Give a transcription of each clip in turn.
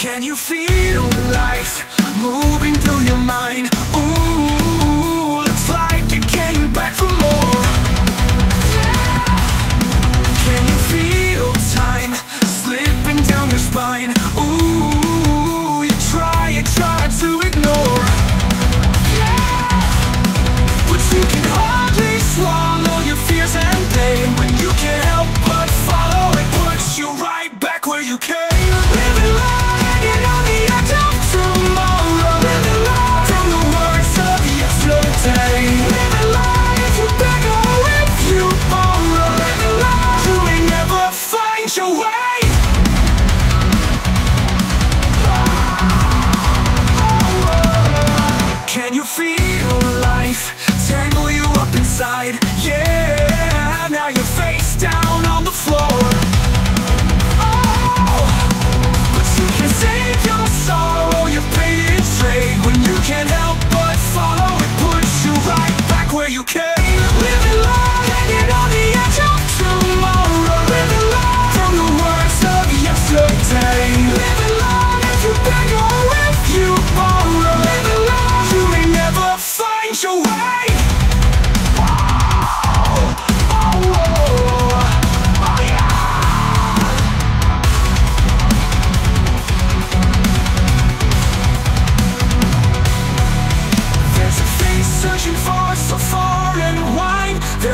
Can you feel life moving through your mind? Ooh, back where you came. Living life, hanging on the edge of tomorrow. Living life from the words of yesterday. Living life if you beg or if you borrow. Living life, you may never find your way.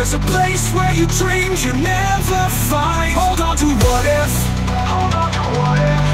There's a place where you dreamed you never find. Hold on to what if. Hold on to what if